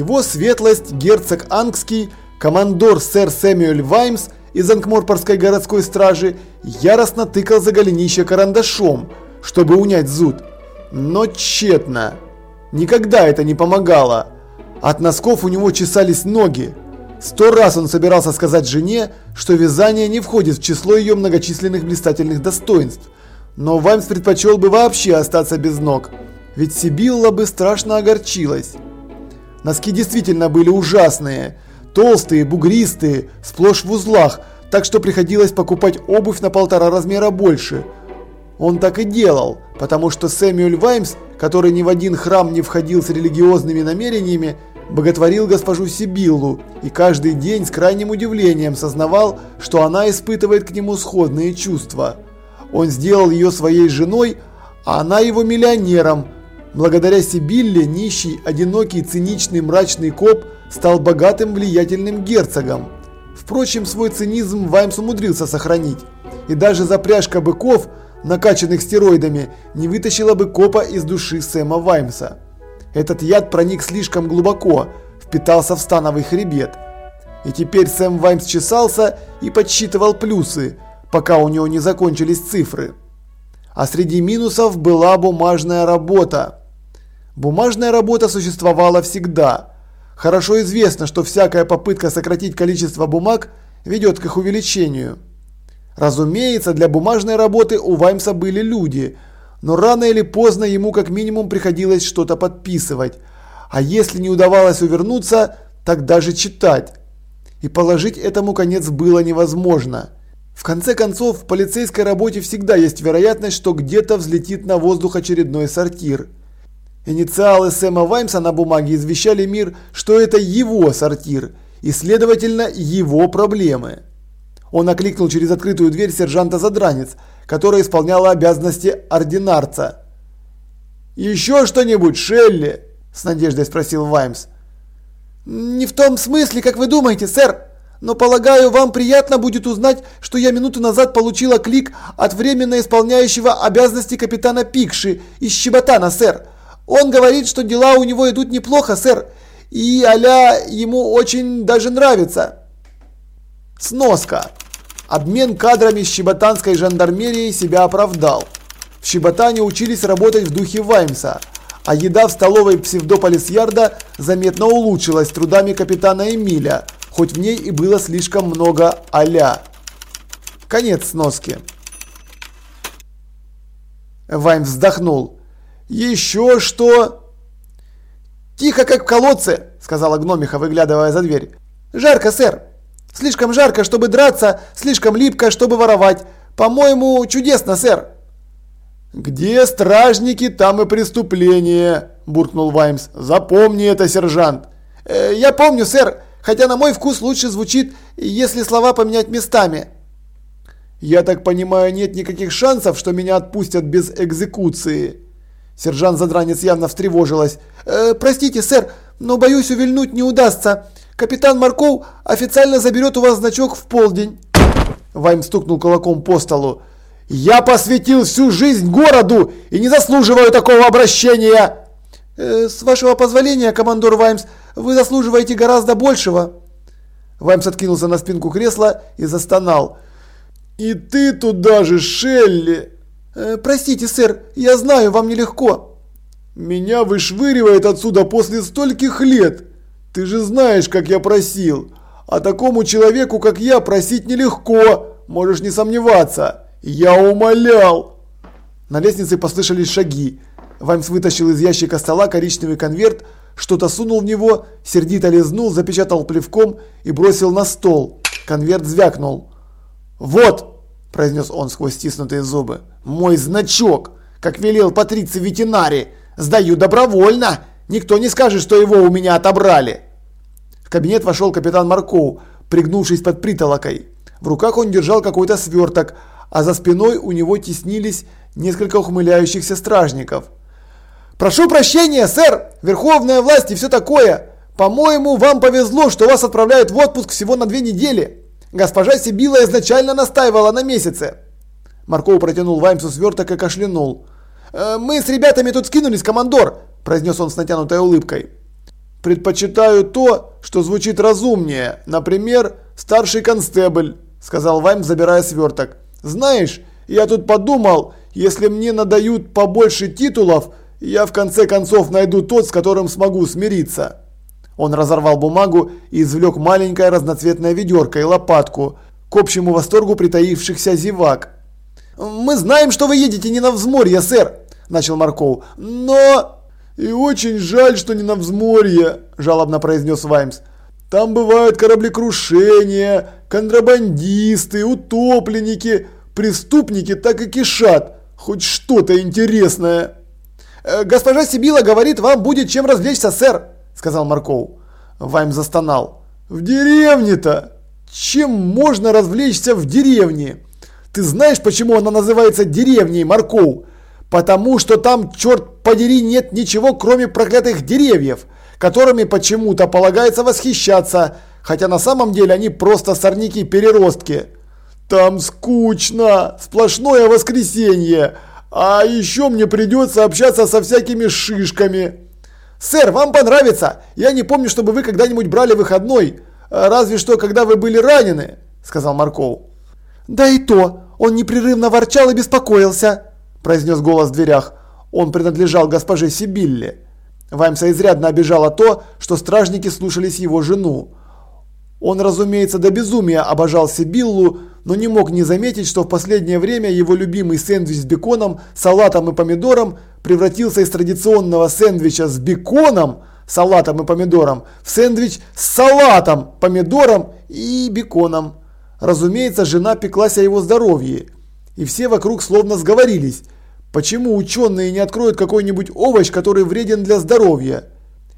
Его светлость герцог Ангский, командор сэр Сэмюэль Ваймс из Анкморпорской городской стражи яростно тыкал за голенище карандашом, чтобы унять зуд. Но тщетно. Никогда это не помогало. От носков у него чесались ноги. Сто раз он собирался сказать жене, что вязание не входит в число ее многочисленных блистательных достоинств. Но Ваймс предпочел бы вообще остаться без ног, ведь Сибилла бы страшно огорчилась. Носки действительно были ужасные, толстые, бугристые, сплошь в узлах, так что приходилось покупать обувь на полтора размера больше. Он так и делал, потому что Сэмюэль Ваймс, который ни в один храм не входил с религиозными намерениями, боготворил госпожу Сибиллу и каждый день с крайним удивлением сознавал, что она испытывает к нему сходные чувства. Он сделал ее своей женой, а она его миллионером. Благодаря Сибилле нищий, одинокий, циничный, мрачный коп стал богатым влиятельным герцогом. Впрочем, свой цинизм Ваймс умудрился сохранить. И даже запряжка быков, накачанных стероидами, не вытащила бы копа из души Сэма Ваймса. Этот яд проник слишком глубоко, впитался в становый хребет. И теперь Сэм Ваймс чесался и подсчитывал плюсы, пока у него не закончились цифры. А среди минусов была бумажная работа. Бумажная работа существовала всегда. Хорошо известно, что всякая попытка сократить количество бумаг ведет к их увеличению. Разумеется, для бумажной работы у Ваймса были люди – но рано или поздно ему как минимум приходилось что-то подписывать, а если не удавалось увернуться, так даже читать. И положить этому конец было невозможно. В конце концов, в полицейской работе всегда есть вероятность, что где-то взлетит на воздух очередной сортир. Инициалы Сэма Ваймса на бумаге извещали мир, что это его сортир и, следовательно, его проблемы. Он окликнул через открытую дверь сержанта Задранец, которая исполняла обязанности ординарца. «Еще что-нибудь, Шелли?» – с надеждой спросил Ваймс. «Не в том смысле, как вы думаете, сэр. Но, полагаю, вам приятно будет узнать, что я минуту назад получила клик от временно исполняющего обязанности капитана Пикши из Щеботана, сэр. Он говорит, что дела у него идут неплохо, сэр, и аля ему очень даже нравится». Сноска. Обмен кадрами с щеботанской жандармерией себя оправдал. В Щеботане учились работать в духе Ваймса, а еда в столовой Псевдополис-Ярда заметно улучшилась трудами капитана Эмиля, хоть в ней и было слишком много аля. Конец сноски. Ваймс вздохнул. «Еще что?» «Тихо, как в колодце», — сказала гномиха, выглядывая за дверь. «Жарко, сэр». Слишком жарко, чтобы драться, слишком липко, чтобы воровать. По-моему, чудесно, сэр. Где стражники, там и преступление, буркнул Ваймс. Запомни это, сержант. Э, я помню, сэр, хотя на мой вкус лучше звучит, если слова поменять местами. Я так понимаю, нет никаких шансов, что меня отпустят без экзекуции. Сержант Задранец явно встревожилась. Э, простите, сэр, но боюсь увильнуть не удастся. Капитан Марков официально заберет у вас значок в полдень. Вайм стукнул кулаком по столу. Я посвятил всю жизнь городу и не заслуживаю такого обращения. Э, с вашего позволения, командор Ваймс, вы заслуживаете гораздо большего. Ваймс откинулся на спинку кресла и застонал. И ты туда же, Шелли. Э, простите, сэр, я знаю, вам нелегко. Меня вышвыривает отсюда после стольких лет. Ты же знаешь, как я просил. А такому человеку, как я, просить нелегко. Можешь не сомневаться. Я умолял. На лестнице послышались шаги. Ваймс вытащил из ящика стола коричневый конверт, что-то сунул в него, сердито лизнул, запечатал плевком и бросил на стол. Конверт звякнул. «Вот!» – произнес он сквозь стиснутые зубы. «Мой значок! Как велел Патриций ветеринари! Сдаю добровольно! Никто не скажет, что его у меня отобрали. Кабинет вошел капитан Марков, пригнувшись под притолокой. В руках он держал какой-то сверток, а за спиной у него теснились несколько ухмыляющихся стражников. «Прошу прощения, сэр! Верховная власть и все такое! По-моему, вам повезло, что вас отправляют в отпуск всего на две недели. Госпожа Сибила изначально настаивала на месяце. Марков протянул Ваймсу сверток и кашлянул. «Э, «Мы с ребятами тут скинулись, командор», – произнес он с натянутой улыбкой. «Предпочитаю то, что звучит разумнее. Например, старший констебль», – сказал Ваймс, забирая сверток. «Знаешь, я тут подумал, если мне надают побольше титулов, я в конце концов найду тот, с которым смогу смириться». Он разорвал бумагу и извлек маленькое разноцветное ведерко и лопатку, к общему восторгу притаившихся зевак. «Мы знаем, что вы едете не на взморье, сэр», – начал Марков, – «но...» «И очень жаль, что не на взморье», – жалобно произнес Ваймс. «Там бывают кораблекрушения, контрабандисты, утопленники, преступники так и кишат. Хоть что-то интересное». «Э, «Госпожа Сибила говорит, вам будет чем развлечься, сэр», – сказал Марков. Ваймс застонал. «В деревне-то? Чем можно развлечься в деревне?» Ты знаешь, почему она называется деревней, Марков? Потому что там, черт подери, нет ничего, кроме проклятых деревьев, которыми почему-то полагается восхищаться, хотя на самом деле они просто сорняки-переростки. Там скучно, сплошное воскресенье, а еще мне придется общаться со всякими шишками. Сэр, вам понравится, я не помню, чтобы вы когда-нибудь брали выходной, разве что когда вы были ранены, сказал Марков. «Да и то, он непрерывно ворчал и беспокоился», – произнес голос в дверях. Он принадлежал госпоже Сибилле. Ваймса изрядно обижало то, что стражники слушались его жену. Он, разумеется, до безумия обожал Сибиллу, но не мог не заметить, что в последнее время его любимый сэндвич с беконом, салатом и помидором превратился из традиционного сэндвича с беконом, салатом и помидором в сэндвич с салатом, помидором и беконом. Разумеется, жена пеклась о его здоровье. И все вокруг словно сговорились. Почему ученые не откроют какой-нибудь овощ, который вреден для здоровья?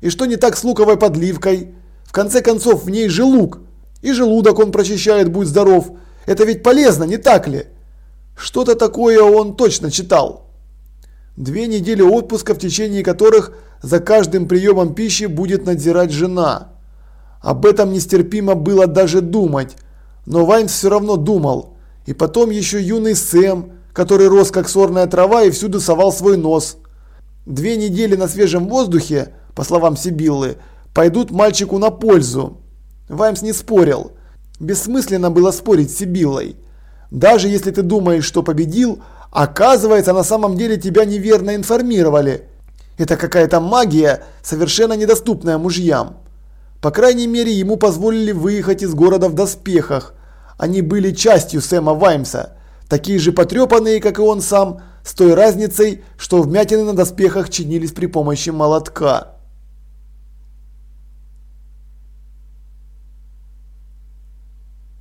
И что не так с луковой подливкой? В конце концов, в ней же лук. И желудок он прочищает, будь здоров. Это ведь полезно, не так ли? Что-то такое он точно читал. Две недели отпуска, в течение которых за каждым приемом пищи будет надзирать жена. Об этом нестерпимо было даже думать. Но Вайнс все равно думал. И потом еще юный Сэм, который рос как сорная трава и всюду совал свой нос. Две недели на свежем воздухе, по словам Сибиллы, пойдут мальчику на пользу. Ваймс не спорил. Бессмысленно было спорить с Сибиллой. Даже если ты думаешь, что победил, оказывается на самом деле тебя неверно информировали. Это какая-то магия, совершенно недоступная мужьям. По крайней мере, ему позволили выехать из города в доспехах. Они были частью Сэма Ваймса, такие же потрепанные, как и он сам, с той разницей, что вмятины на доспехах чинились при помощи молотка.